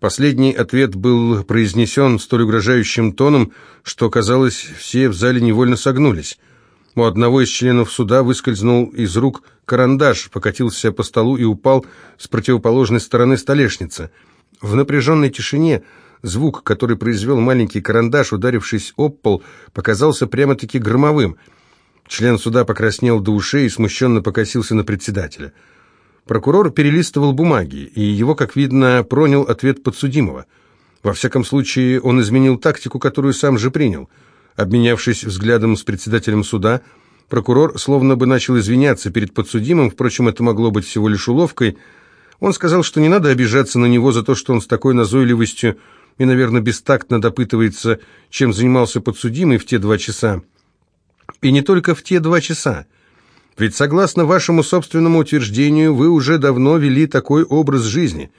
Последний ответ был произнесен столь угрожающим тоном, что, казалось, все в зале невольно согнулись. У одного из членов суда выскользнул из рук карандаш, покатился по столу и упал с противоположной стороны столешницы. В напряженной тишине звук, который произвел маленький карандаш, ударившись об пол, показался прямо-таки громовым. Член суда покраснел до ушей и смущенно покосился на председателя. Прокурор перелистывал бумаги, и его, как видно, пронял ответ подсудимого. Во всяком случае, он изменил тактику, которую сам же принял. Обменявшись взглядом с председателем суда, прокурор словно бы начал извиняться перед подсудимым, впрочем, это могло быть всего лишь уловкой. Он сказал, что не надо обижаться на него за то, что он с такой назойливостью и, наверное, бестактно допытывается, чем занимался подсудимый в те два часа. И не только в те два часа. Ведь согласно вашему собственному утверждению, вы уже давно вели такой образ жизни.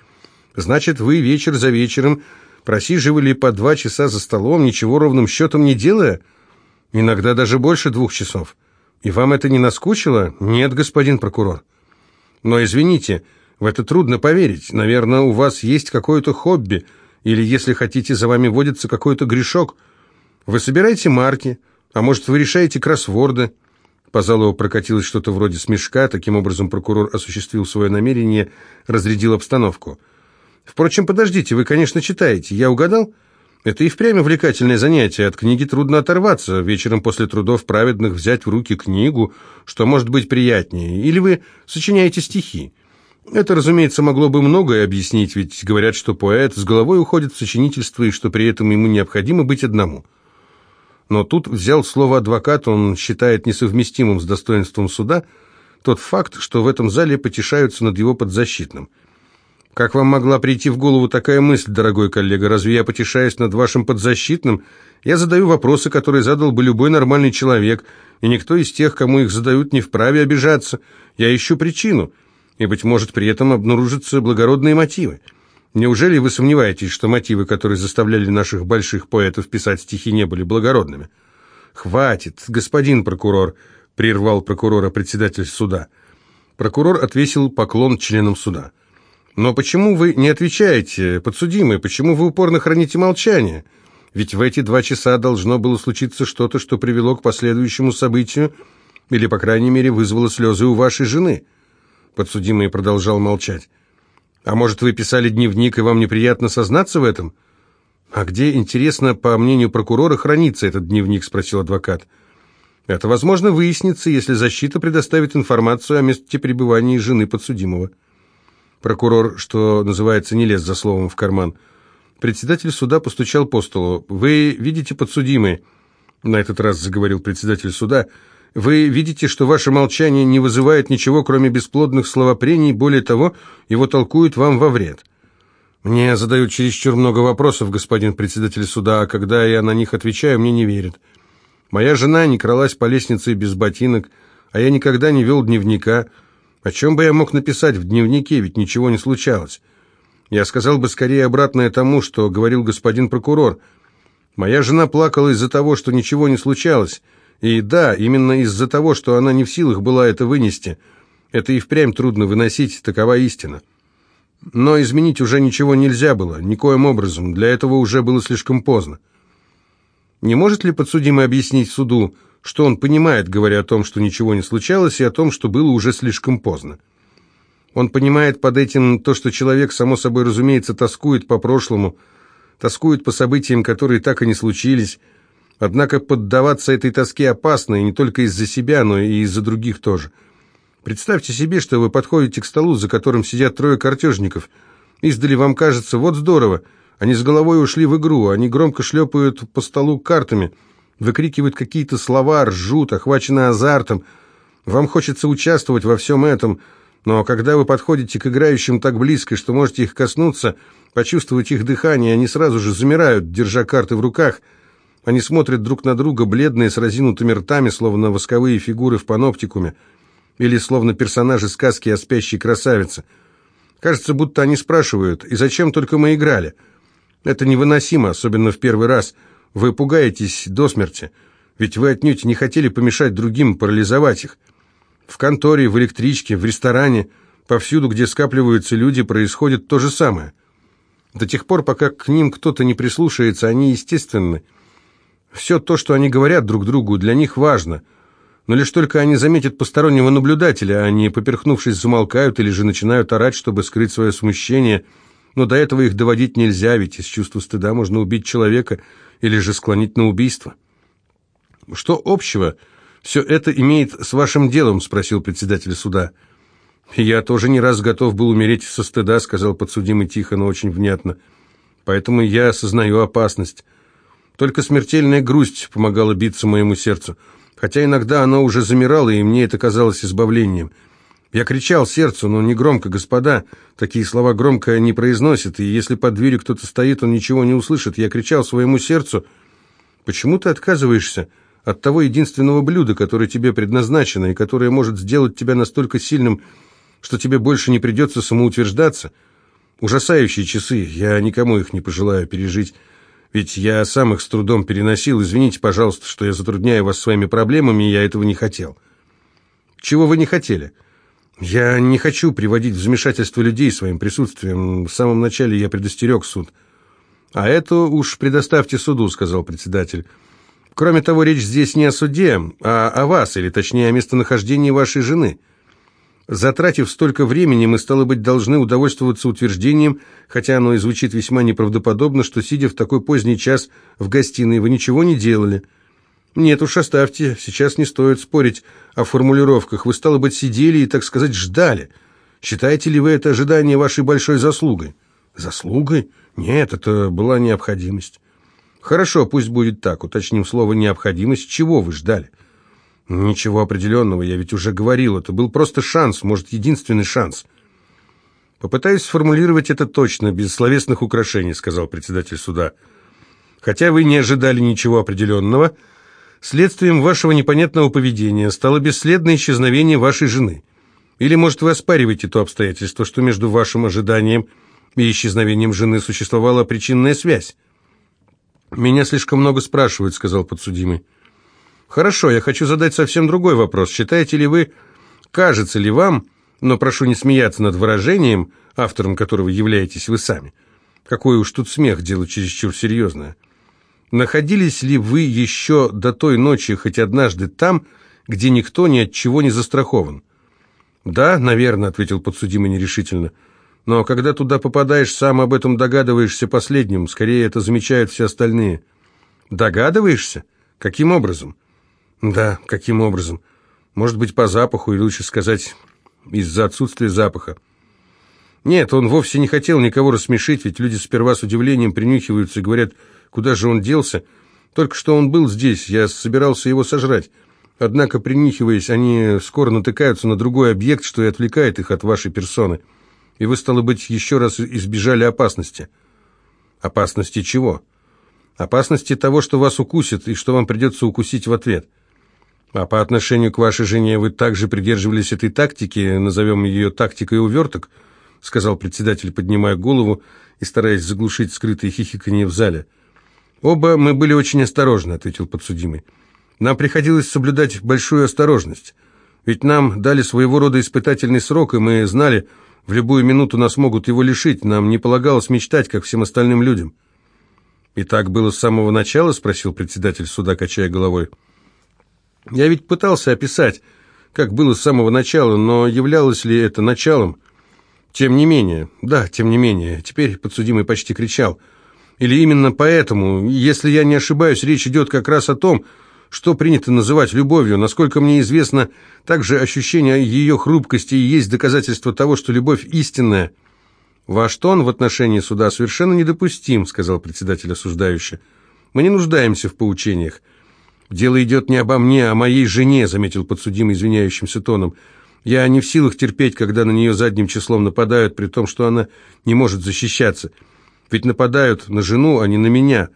Значит, вы вечер за вечером просиживали по два часа за столом, ничего ровным счетом не делая? Иногда даже больше двух часов. И вам это не наскучило? Нет, господин прокурор. Но извините, в это трудно поверить. Наверное, у вас есть какое-то хобби, или, если хотите, за вами водится какой-то грешок. Вы собираете марки, а может, вы решаете кроссворды. По залу прокатилось что-то вроде смешка, таким образом прокурор осуществил свое намерение, разрядил обстановку. «Впрочем, подождите, вы, конечно, читаете. Я угадал?» «Это и впрямь увлекательное занятие. От книги трудно оторваться. Вечером после трудов праведных взять в руки книгу, что может быть приятнее. Или вы сочиняете стихи. Это, разумеется, могло бы многое объяснить, ведь говорят, что поэт с головой уходит в сочинительство и что при этом ему необходимо быть одному». Но тут взял слово адвокат, он считает несовместимым с достоинством суда тот факт, что в этом зале потешаются над его подзащитным. Как вам могла прийти в голову такая мысль, дорогой коллега? Разве я потешаюсь над вашим подзащитным? Я задаю вопросы, которые задал бы любой нормальный человек, и никто из тех, кому их задают, не вправе обижаться. Я ищу причину, и, быть может, при этом обнаружатся благородные мотивы. Неужели вы сомневаетесь, что мотивы, которые заставляли наших больших поэтов писать стихи, не были благородными? Хватит, господин прокурор, прервал прокурора председатель суда. Прокурор отвесил поклон членам суда. Но почему вы не отвечаете, подсудимый, почему вы упорно храните молчание? Ведь в эти два часа должно было случиться что-то, что привело к последующему событию, или, по крайней мере, вызвало слезы у вашей жены. Подсудимый продолжал молчать. А может, вы писали дневник, и вам неприятно сознаться в этом? А где, интересно, по мнению прокурора, хранится этот дневник, спросил адвокат. Это возможно выяснится, если защита предоставит информацию о месте пребывания жены подсудимого. Прокурор, что называется, не лез за словом в карман. Председатель суда постучал по столу. «Вы видите, подсудимый?» На этот раз заговорил председатель суда – вы видите, что ваше молчание не вызывает ничего, кроме бесплодных словопрений, более того, его толкуют вам во вред. Мне задают чересчур много вопросов, господин председатель суда, а когда я на них отвечаю, мне не верят. Моя жена не кралась по лестнице без ботинок, а я никогда не вел дневника. О чем бы я мог написать в дневнике, ведь ничего не случалось. Я сказал бы скорее обратное тому, что говорил господин прокурор. Моя жена плакала из-за того, что ничего не случалось, и да, именно из-за того, что она не в силах была это вынести. Это и впрямь трудно выносить, такова истина. Но изменить уже ничего нельзя было, никоим образом, для этого уже было слишком поздно. Не может ли подсудимый объяснить суду, что он понимает, говоря о том, что ничего не случалось, и о том, что было уже слишком поздно? Он понимает под этим то, что человек, само собой разумеется, тоскует по прошлому, тоскует по событиям, которые так и не случились, Однако поддаваться этой тоске опасно, и не только из-за себя, но и из-за других тоже. Представьте себе, что вы подходите к столу, за которым сидят трое картежников. Издали вам кажется, вот здорово, они с головой ушли в игру, они громко шлепают по столу картами, выкрикивают какие-то слова, ржут, охвачены азартом. Вам хочется участвовать во всем этом, но когда вы подходите к играющим так близко, что можете их коснуться, почувствовать их дыхание, они сразу же замирают, держа карты в руках – они смотрят друг на друга, бледные, с разинутыми ртами, словно восковые фигуры в паноптикуме, или словно персонажи сказки о спящей красавице. Кажется, будто они спрашивают, и зачем только мы играли? Это невыносимо, особенно в первый раз. Вы пугаетесь до смерти, ведь вы отнюдь не хотели помешать другим, парализовать их. В конторе, в электричке, в ресторане, повсюду, где скапливаются люди, происходит то же самое. До тех пор, пока к ним кто-то не прислушается, они естественны. Все то, что они говорят друг другу, для них важно. Но лишь только они заметят постороннего наблюдателя, они, поперхнувшись, замолкают или же начинают орать, чтобы скрыть свое смущение. Но до этого их доводить нельзя, ведь из чувства стыда можно убить человека или же склонить на убийство. «Что общего все это имеет с вашим делом?» – спросил председатель суда. «Я тоже не раз готов был умереть со стыда», — сказал подсудимый тихо, но очень внятно. «Поэтому я осознаю опасность. Только смертельная грусть помогала биться моему сердцу, хотя иногда она уже замирала, и мне это казалось избавлением. Я кричал сердцу, но не громко, господа. Такие слова громко не произносят, и если под дверью кто-то стоит, он ничего не услышит. Я кричал своему сердцу, «Почему ты отказываешься?» от того единственного блюда, которое тебе предназначено и которое может сделать тебя настолько сильным, что тебе больше не придется самоутверждаться. Ужасающие часы, я никому их не пожелаю пережить, ведь я сам их с трудом переносил. Извините, пожалуйста, что я затрудняю вас своими проблемами, я этого не хотел. Чего вы не хотели? Я не хочу приводить в замешательство людей своим присутствием. В самом начале я предостерег суд. А это уж предоставьте суду, сказал председатель. Кроме того, речь здесь не о суде, а о вас, или точнее о местонахождении вашей жены. Затратив столько времени, мы, стало быть, должны удовольствоваться утверждением, хотя оно и звучит весьма неправдоподобно, что, сидя в такой поздний час в гостиной, вы ничего не делали. Нет уж, оставьте, сейчас не стоит спорить о формулировках. Вы, стало быть, сидели и, так сказать, ждали. Считаете ли вы это ожидание вашей большой заслугой? Заслугой? Нет, это была необходимость. Хорошо, пусть будет так. Уточним слово «необходимость». Чего вы ждали? Ничего определенного, я ведь уже говорил, это был просто шанс, может, единственный шанс. Попытаюсь сформулировать это точно, без словесных украшений, сказал председатель суда. Хотя вы не ожидали ничего определенного, следствием вашего непонятного поведения стало бесследное исчезновение вашей жены. Или, может, вы оспариваете то обстоятельство, что между вашим ожиданием и исчезновением жены существовала причинная связь? «Меня слишком много спрашивают», — сказал подсудимый. Хорошо, я хочу задать совсем другой вопрос. Считаете ли вы, кажется ли вам, но прошу не смеяться над выражением, автором которого являетесь вы сами. Какой уж тут смех, дело чересчур серьезное. Находились ли вы еще до той ночи хоть однажды там, где никто ни от чего не застрахован? Да, наверное, ответил подсудимый нерешительно. Но когда туда попадаешь, сам об этом догадываешься последним, скорее это замечают все остальные. Догадываешься? Каким образом? Да, каким образом? Может быть, по запаху, или лучше сказать, из-за отсутствия запаха. Нет, он вовсе не хотел никого рассмешить, ведь люди сперва с удивлением принюхиваются и говорят, куда же он делся. Только что он был здесь, я собирался его сожрать. Однако, принюхиваясь, они скоро натыкаются на другой объект, что и отвлекает их от вашей персоны. И вы, стало быть, еще раз избежали опасности. Опасности чего? Опасности того, что вас укусит, и что вам придется укусить в ответ. А по отношению к вашей жене вы также придерживались этой тактики, назовем ее тактикой уверток, сказал председатель, поднимая голову и стараясь заглушить скрытые хихиканье в зале. Оба мы были очень осторожны, ответил подсудимый. Нам приходилось соблюдать большую осторожность. Ведь нам дали своего рода испытательный срок, и мы знали, в любую минуту нас могут его лишить. Нам не полагалось мечтать, как всем остальным людям. «И так было с самого начала?» – спросил председатель суда, качая головой. Я ведь пытался описать, как было с самого начала, но являлось ли это началом? Тем не менее, да, тем не менее, теперь подсудимый почти кричал. Или именно поэтому, если я не ошибаюсь, речь идет как раз о том, что принято называть любовью. Насколько мне известно, также ощущение ее хрупкости и есть доказательство того, что любовь истинная. «Ваш тон в отношении суда совершенно недопустим», — сказал председатель осуждающий. «Мы не нуждаемся в поучениях. «Дело идет не обо мне, а о моей жене», — заметил подсудимый извиняющимся тоном. «Я не в силах терпеть, когда на нее задним числом нападают, при том, что она не может защищаться. Ведь нападают на жену, а не на меня.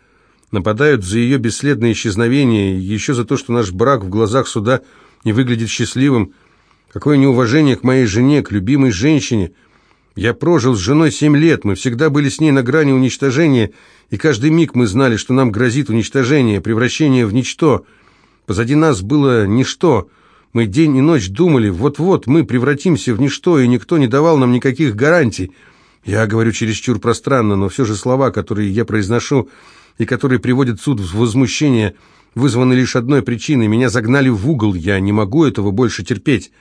Нападают за ее бесследное исчезновение, еще за то, что наш брак в глазах суда не выглядит счастливым. Какое неуважение к моей жене, к любимой женщине». Я прожил с женой семь лет, мы всегда были с ней на грани уничтожения, и каждый миг мы знали, что нам грозит уничтожение, превращение в ничто. Позади нас было ничто. Мы день и ночь думали, вот-вот мы превратимся в ничто, и никто не давал нам никаких гарантий. Я говорю чересчур пространно, но все же слова, которые я произношу и которые приводят суд в возмущение, вызваны лишь одной причиной. Меня загнали в угол, я не могу этого больше терпеть.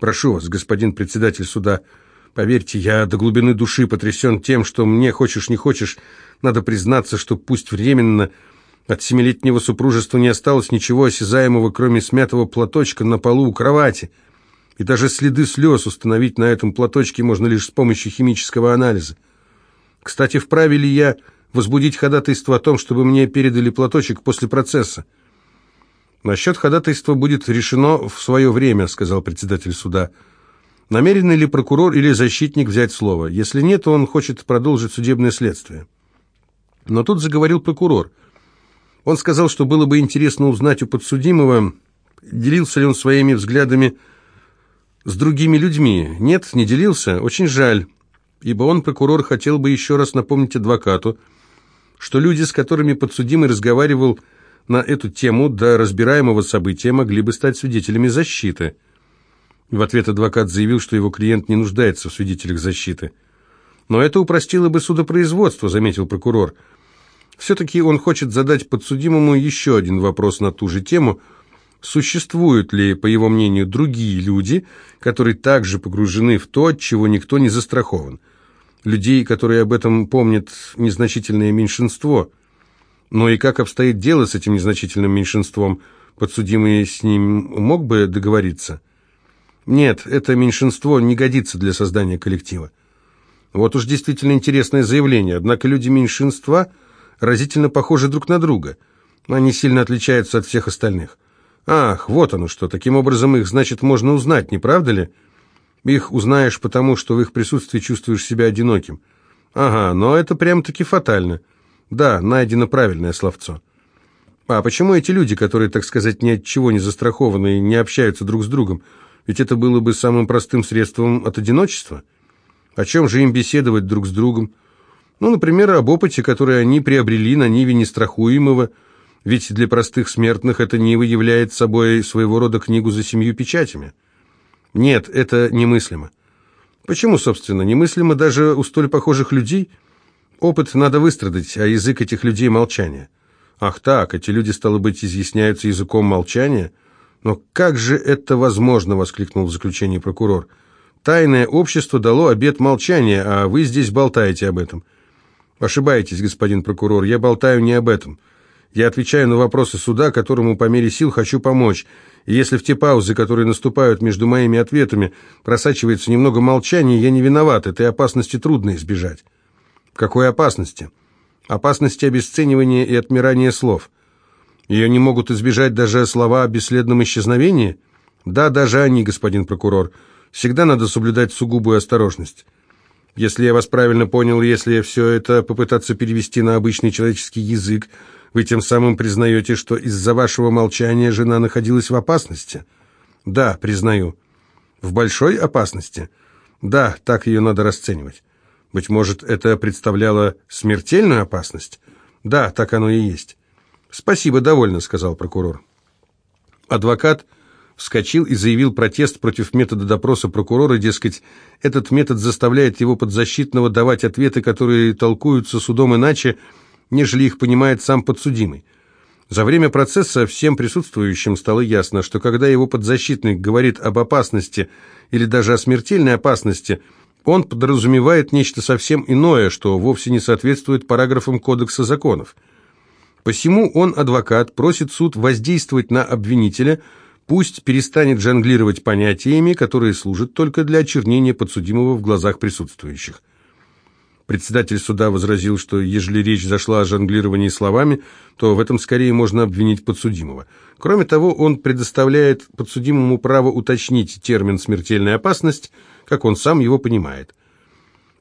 Прошу вас, господин председатель суда, поверьте, я до глубины души потрясен тем, что мне, хочешь не хочешь, надо признаться, что пусть временно от семилетнего супружества не осталось ничего осязаемого, кроме смятого платочка на полу у кровати. И даже следы слез установить на этом платочке можно лишь с помощью химического анализа. Кстати, вправе ли я возбудить ходатайство о том, чтобы мне передали платочек после процесса? «Насчет ходатайства будет решено в свое время», — сказал председатель суда. «Намерен ли прокурор или защитник взять слово? Если нет, он хочет продолжить судебное следствие». Но тут заговорил прокурор. Он сказал, что было бы интересно узнать у подсудимого, делился ли он своими взглядами с другими людьми. Нет, не делился, очень жаль, ибо он, прокурор, хотел бы еще раз напомнить адвокату, что люди, с которыми подсудимый разговаривал на эту тему до разбираемого события, могли бы стать свидетелями защиты. В ответ адвокат заявил, что его клиент не нуждается в свидетелях защиты. «Но это упростило бы судопроизводство», — заметил прокурор. «Все-таки он хочет задать подсудимому еще один вопрос на ту же тему — Существуют ли, по его мнению, другие люди, которые также погружены в то, от чего никто не застрахован? Людей, которые об этом помнят, незначительное меньшинство. Но и как обстоит дело с этим незначительным меньшинством? Подсудимый с ним мог бы договориться? Нет, это меньшинство не годится для создания коллектива. Вот уж действительно интересное заявление, однако люди меньшинства разительно похожи друг на друга. Они сильно отличаются от всех остальных. Ах, вот оно что. Таким образом, их, значит, можно узнать, не правда ли? Их узнаешь потому, что в их присутствии чувствуешь себя одиноким. Ага, но это прям-таки фатально. Да, найдено правильное словцо. А почему эти люди, которые, так сказать, ни от чего не застрахованы и не общаются друг с другом? Ведь это было бы самым простым средством от одиночества. О чем же им беседовать друг с другом? Ну, например, об опыте, который они приобрели на ниве нестрахуемого, ведь для простых смертных это не является собой своего рода книгу за семью печатями. Нет, это немыслимо. Почему, собственно, немыслимо даже у столь похожих людей? Опыт надо выстрадать, а язык этих людей – молчание. Ах так, эти люди, стало быть, изъясняются языком молчания? Но как же это возможно, воскликнул в заключении прокурор. Тайное общество дало обет молчания, а вы здесь болтаете об этом. Ошибаетесь, господин прокурор, я болтаю не об этом. Я отвечаю на вопросы суда, которому по мере сил хочу помочь. И если в те паузы, которые наступают между моими ответами, просачивается немного молчания, я не виноват, этой опасности трудно избежать. Какой опасности? Опасности обесценивания и отмирания слов. Ее не могут избежать даже слова о бесследном исчезновении? Да, даже они, господин прокурор. Всегда надо соблюдать сугубую осторожность. Если я вас правильно понял, если все это попытаться перевести на обычный человеческий язык, вы тем самым признаете, что из-за вашего молчания жена находилась в опасности? Да, признаю. В большой опасности? Да, так ее надо расценивать. Быть может, это представляло смертельную опасность? Да, так оно и есть. Спасибо, довольно, сказал прокурор. Адвокат вскочил и заявил протест против метода допроса прокурора, дескать, этот метод заставляет его подзащитного давать ответы, которые толкуются судом иначе, нежели их понимает сам подсудимый. За время процесса всем присутствующим стало ясно, что когда его подзащитный говорит об опасности или даже о смертельной опасности, он подразумевает нечто совсем иное, что вовсе не соответствует параграфам Кодекса законов. Посему он, адвокат, просит суд воздействовать на обвинителя, пусть перестанет жонглировать понятиями, которые служат только для очернения подсудимого в глазах присутствующих. Председатель суда возразил, что ежели речь зашла о жонглировании словами, то в этом скорее можно обвинить подсудимого. Кроме того, он предоставляет подсудимому право уточнить термин «смертельная опасность», как он сам его понимает.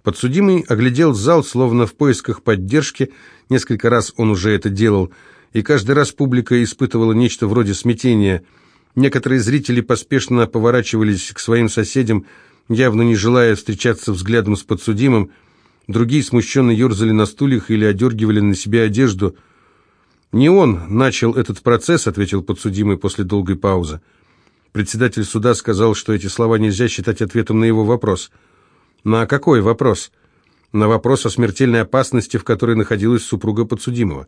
Подсудимый оглядел зал, словно в поисках поддержки, несколько раз он уже это делал, и каждый раз публика испытывала нечто вроде смятения. Некоторые зрители поспешно поворачивались к своим соседям, явно не желая встречаться взглядом с подсудимым, Другие смущенно ерзали на стульях или одергивали на себе одежду. «Не он начал этот процесс», — ответил подсудимый после долгой паузы. Председатель суда сказал, что эти слова нельзя считать ответом на его вопрос. «На какой вопрос?» на вопрос о смертельной опасности, в которой находилась супруга подсудимого.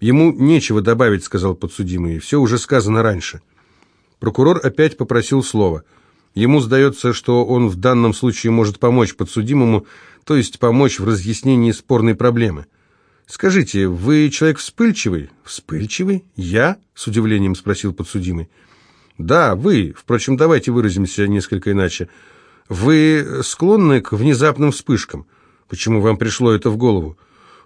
«Ему нечего добавить», — сказал подсудимый, — «все уже сказано раньше». Прокурор опять попросил слова. Ему сдается, что он в данном случае может помочь подсудимому, то есть помочь в разъяснении спорной проблемы. «Скажите, вы человек вспыльчивый?» «Вспыльчивый? Я?» — с удивлением спросил подсудимый. «Да, вы. Впрочем, давайте выразимся несколько иначе. Вы склонны к внезапным вспышкам. Почему вам пришло это в голову?»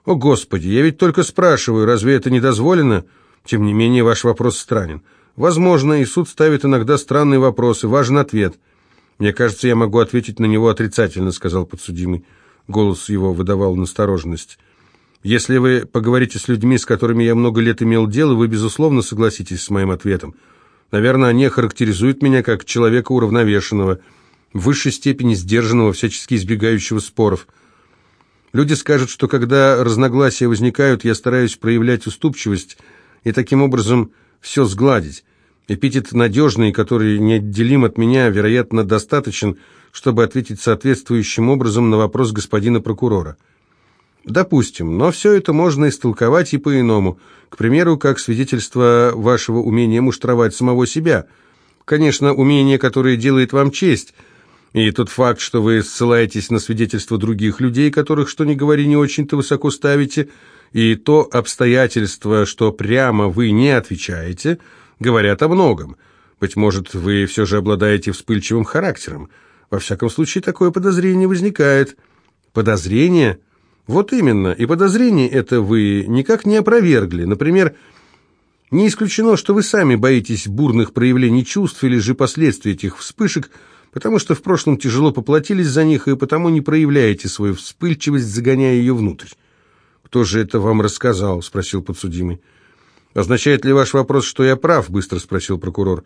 «О, Господи, я ведь только спрашиваю, разве это не дозволено?» «Тем не менее, ваш вопрос странен. Возможно, и суд ставит иногда странные вопросы, важен ответ». «Мне кажется, я могу ответить на него отрицательно», — сказал подсудимый. Голос его выдавал настороженность. «Если вы поговорите с людьми, с которыми я много лет имел дело, вы, безусловно, согласитесь с моим ответом. Наверное, они характеризуют меня как человека уравновешенного, в высшей степени сдержанного, всячески избегающего споров». Люди скажут, что когда разногласия возникают, я стараюсь проявлять уступчивость и таким образом все сгладить. Эпитет «надежный», который неотделим от меня, вероятно, достаточен, чтобы ответить соответствующим образом на вопрос господина прокурора. Допустим, но все это можно истолковать и по-иному. К примеру, как свидетельство вашего умения муштровать самого себя. Конечно, умение, которое делает вам честь – и тот факт, что вы ссылаетесь на свидетельства других людей, которых, что ни говори, не очень-то высоко ставите, и то обстоятельство, что прямо вы не отвечаете, говорят о многом. Быть может, вы все же обладаете вспыльчивым характером. Во всяком случае, такое подозрение возникает. Подозрение? Вот именно. И подозрение это вы никак не опровергли. Например, не исключено, что вы сами боитесь бурных проявлений чувств или же последствий этих вспышек, потому что в прошлом тяжело поплатились за них, и потому не проявляете свою вспыльчивость, загоняя ее внутрь. «Кто же это вам рассказал?» – спросил подсудимый. «Означает ли ваш вопрос, что я прав?» – быстро спросил прокурор.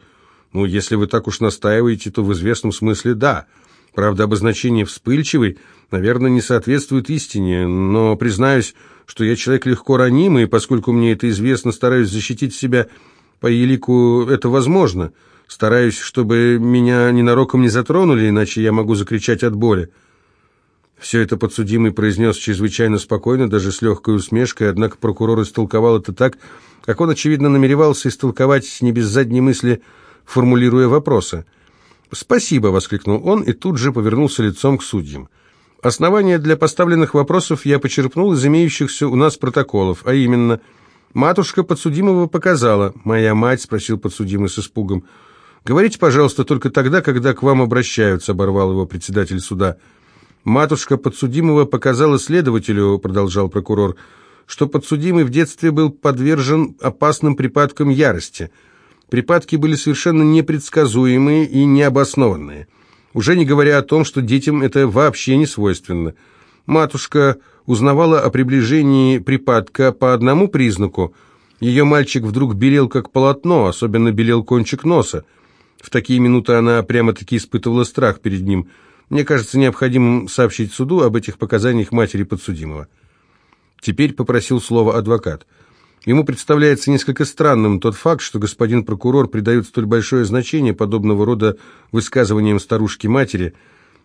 «Ну, если вы так уж настаиваете, то в известном смысле да. Правда, обозначение «вспыльчивый», наверное, не соответствует истине, но признаюсь, что я человек легко ранимый, и поскольку мне это известно, стараюсь защитить себя по елику «это возможно». Стараюсь, чтобы меня ненароком не затронули, иначе я могу закричать от боли. Все это подсудимый произнес чрезвычайно спокойно, даже с легкой усмешкой, однако прокурор истолковал это так, как он, очевидно, намеревался истолковать не без задней мысли, формулируя вопросы. «Спасибо!» — воскликнул он и тут же повернулся лицом к судьям. «Основания для поставленных вопросов я почерпнул из имеющихся у нас протоколов, а именно...» «Матушка подсудимого показала». «Моя мать?» — спросил подсудимый с испугом. «Говорите, пожалуйста, только тогда, когда к вам обращаются», — оборвал его председатель суда. «Матушка подсудимого показала следователю», — продолжал прокурор, «что подсудимый в детстве был подвержен опасным припадкам ярости. Припадки были совершенно непредсказуемые и необоснованные. Уже не говоря о том, что детям это вообще не свойственно. Матушка узнавала о приближении припадка по одному признаку. Ее мальчик вдруг белел как полотно, особенно белел кончик носа. В такие минуты она прямо-таки испытывала страх перед ним. Мне кажется необходимым сообщить суду об этих показаниях матери подсудимого. Теперь попросил слово адвокат. Ему представляется несколько странным тот факт, что господин прокурор придает столь большое значение подобного рода высказываниям старушки-матери.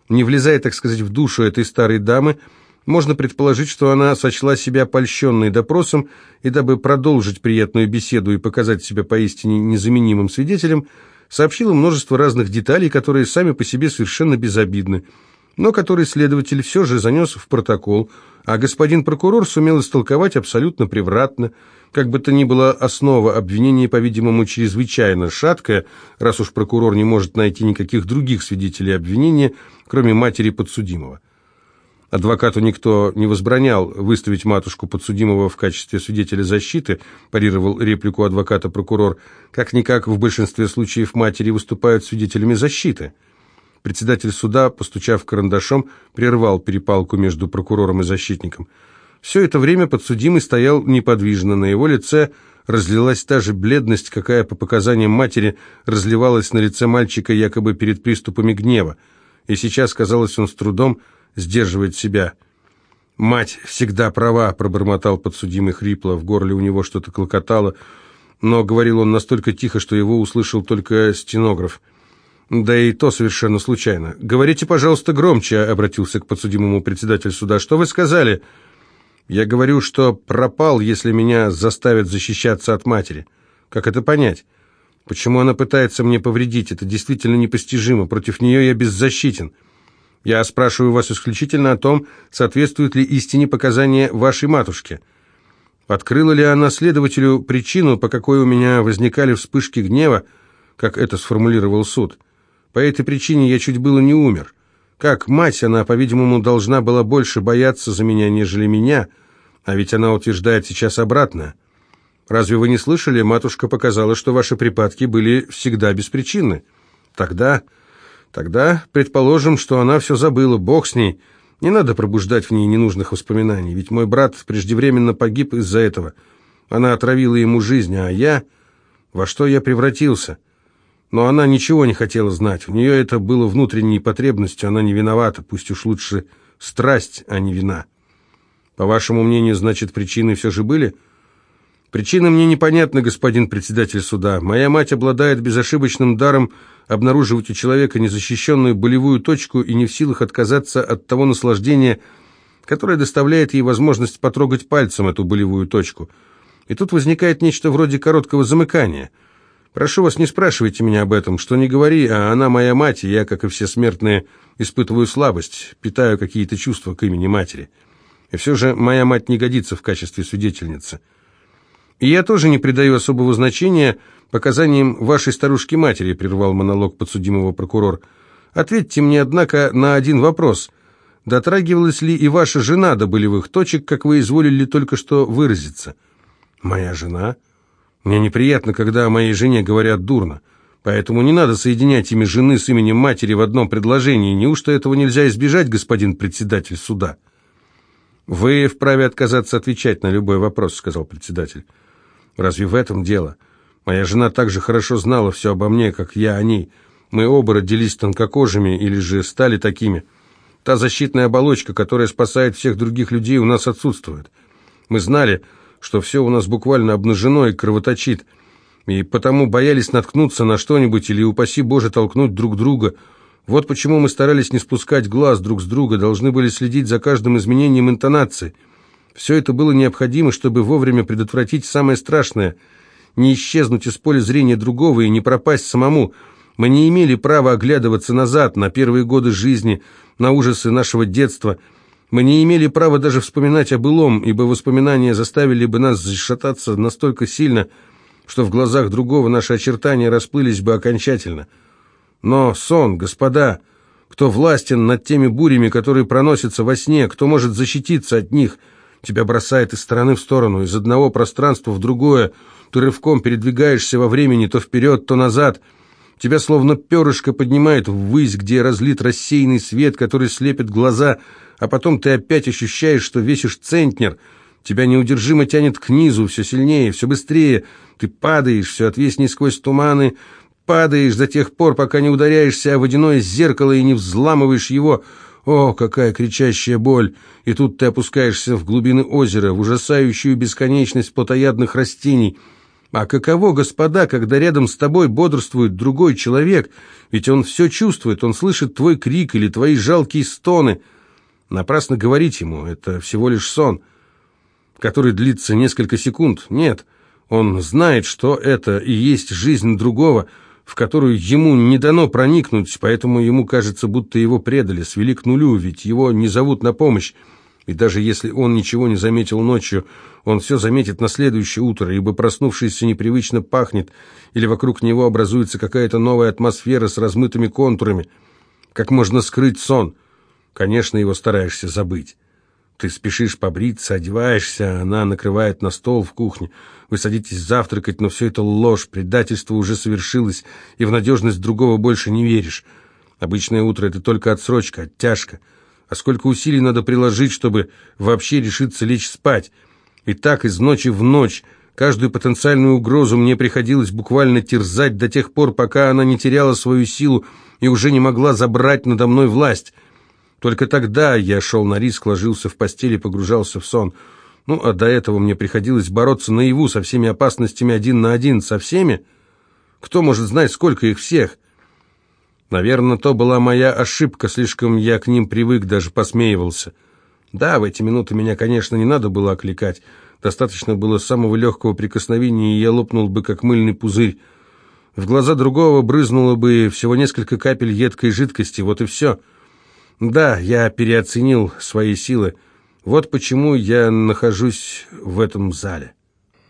Не влезая, так сказать, в душу этой старой дамы, можно предположить, что она сочла себя польщенной допросом, и дабы продолжить приятную беседу и показать себя поистине незаменимым свидетелем, сообщила множество разных деталей, которые сами по себе совершенно безобидны, но которые следователь все же занес в протокол, а господин прокурор сумел истолковать абсолютно превратно, как бы то ни было основа обвинения, по-видимому, чрезвычайно шаткая, раз уж прокурор не может найти никаких других свидетелей обвинения, кроме матери подсудимого. Адвокату никто не возбранял выставить матушку подсудимого в качестве свидетеля защиты, парировал реплику адвоката прокурор. Как-никак в большинстве случаев матери выступают свидетелями защиты. Председатель суда, постучав карандашом, прервал перепалку между прокурором и защитником. Все это время подсудимый стоял неподвижно, на его лице разлилась та же бледность, какая, по показаниям матери, разливалась на лице мальчика якобы перед приступами гнева. И сейчас, казалось, он с трудом сдерживает себя. «Мать всегда права», — пробормотал подсудимый хрипло, в горле у него что-то клокотало, но говорил он настолько тихо, что его услышал только стенограф. Да и то совершенно случайно. Говорите, пожалуйста, громче, обратился к подсудимому председатель суда. Что вы сказали? Я говорю, что пропал, если меня заставят защищаться от матери. Как это понять? Почему она пытается мне повредить? Это действительно непостижимо. Против нее я беззащитен. Я спрашиваю вас исключительно о том, соответствует ли истине показания вашей матушки. Открыла ли она следователю причину, по какой у меня возникали вспышки гнева, как это сформулировал суд? По этой причине я чуть было не умер. Как мать, она, по-видимому, должна была больше бояться за меня, нежели меня, а ведь она утверждает сейчас обратно. Разве вы не слышали? Матушка показала, что ваши припадки были всегда беспричинны. Тогда... Тогда предположим, что она все забыла, бог с ней. Не надо пробуждать в ней ненужных воспоминаний, ведь мой брат преждевременно погиб из-за этого. Она отравила ему жизнь, а я... Во что я превратился? Но она ничего не хотела знать. У нее это было внутренней потребностью, она не виновата. Пусть уж лучше страсть, а не вина. По вашему мнению, значит, причины все же были? Причины мне непонятны, господин председатель суда. Моя мать обладает безошибочным даром обнаруживать у человека незащищенную болевую точку и не в силах отказаться от того наслаждения, которое доставляет ей возможность потрогать пальцем эту болевую точку. И тут возникает нечто вроде короткого замыкания – Прошу вас, не спрашивайте меня об этом, что не говори, а она моя мать, и я, как и все смертные, испытываю слабость, питаю какие-то чувства к имени матери. И все же моя мать не годится в качестве свидетельницы. И я тоже не придаю особого значения показаниям вашей старушки-матери, прервал монолог подсудимого прокурор. Ответьте мне, однако, на один вопрос. Дотрагивалась ли и ваша жена до болевых точек, как вы изволили только что выразиться? Моя жена? Мне неприятно, когда о моей жене говорят дурно. Поэтому не надо соединять имя жены с именем матери в одном предложении. Неужто этого нельзя избежать, господин председатель суда? Вы вправе отказаться отвечать на любой вопрос, сказал председатель. Разве в этом дело? Моя жена так же хорошо знала все обо мне, как я о ней. Мы оба родились тонкокожими или же стали такими. Та защитная оболочка, которая спасает всех других людей, у нас отсутствует. Мы знали, что все у нас буквально обнажено и кровоточит, и потому боялись наткнуться на что-нибудь или, упаси Боже, толкнуть друг друга. Вот почему мы старались не спускать глаз друг с друга, должны были следить за каждым изменением интонации. Все это было необходимо, чтобы вовремя предотвратить самое страшное – не исчезнуть из поля зрения другого и не пропасть самому. Мы не имели права оглядываться назад, на первые годы жизни, на ужасы нашего детства – мы не имели права даже вспоминать о былом, ибо воспоминания заставили бы нас зашататься настолько сильно, что в глазах другого наши очертания расплылись бы окончательно. Но сон, господа, кто властен над теми бурями, которые проносятся во сне, кто может защититься от них, тебя бросает из стороны в сторону, из одного пространства в другое, ты рывком передвигаешься во времени то вперед, то назад — Тебя словно перышко поднимает ввысь, где разлит рассеянный свет, который слепит глаза, а потом ты опять ощущаешь, что весишь центнер. Тебя неудержимо тянет к низу, все сильнее, все быстрее. Ты падаешь, все отвесней сквозь туманы, падаешь до тех пор, пока не ударяешься о водяное зеркало и не взламываешь его. О, какая кричащая боль! И тут ты опускаешься в глубины озера, в ужасающую бесконечность плотоядных растений — а каково, господа, когда рядом с тобой бодрствует другой человек? Ведь он все чувствует, он слышит твой крик или твои жалкие стоны. Напрасно говорить ему, это всего лишь сон, который длится несколько секунд. Нет, он знает, что это и есть жизнь другого, в которую ему не дано проникнуть, поэтому ему кажется, будто его предали, свели к нулю, ведь его не зовут на помощь. И даже если он ничего не заметил ночью, он все заметит на следующее утро, ибо проснувшийся непривычно пахнет, или вокруг него образуется какая-то новая атмосфера с размытыми контурами. Как можно скрыть сон? Конечно, его стараешься забыть. Ты спешишь побриться, одеваешься, она накрывает на стол в кухне. Вы садитесь завтракать, но все это ложь, предательство уже совершилось, и в надежность другого больше не веришь. Обычное утро — это только отсрочка, оттяжка — а сколько усилий надо приложить, чтобы вообще решиться лечь спать. И так из ночи в ночь каждую потенциальную угрозу мне приходилось буквально терзать до тех пор, пока она не теряла свою силу и уже не могла забрать надо мной власть. Только тогда я шел на риск, ложился в постели, погружался в сон. Ну, а до этого мне приходилось бороться наяву со всеми опасностями один на один, со всеми. Кто может знать, сколько их всех? Наверное, то была моя ошибка, слишком я к ним привык, даже посмеивался. Да, в эти минуты меня, конечно, не надо было окликать. Достаточно было самого легкого прикосновения, и я лопнул бы, как мыльный пузырь. В глаза другого брызнуло бы всего несколько капель едкой жидкости, вот и все. Да, я переоценил свои силы. Вот почему я нахожусь в этом зале.